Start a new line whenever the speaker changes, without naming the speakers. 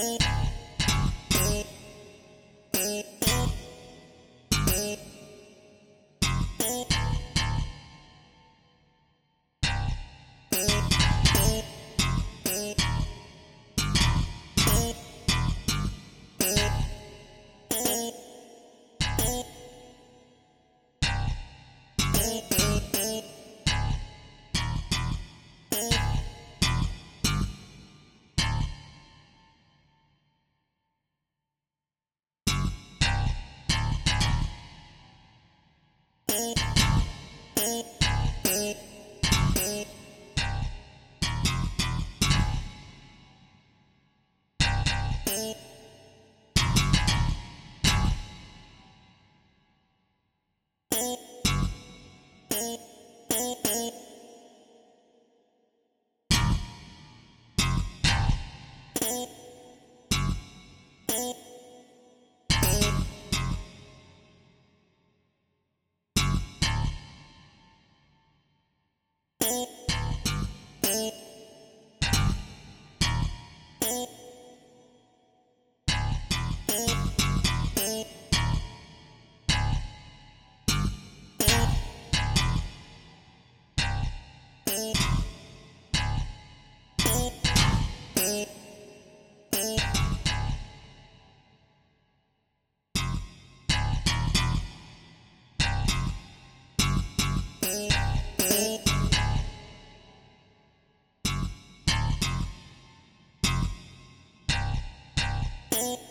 Bye. Yes.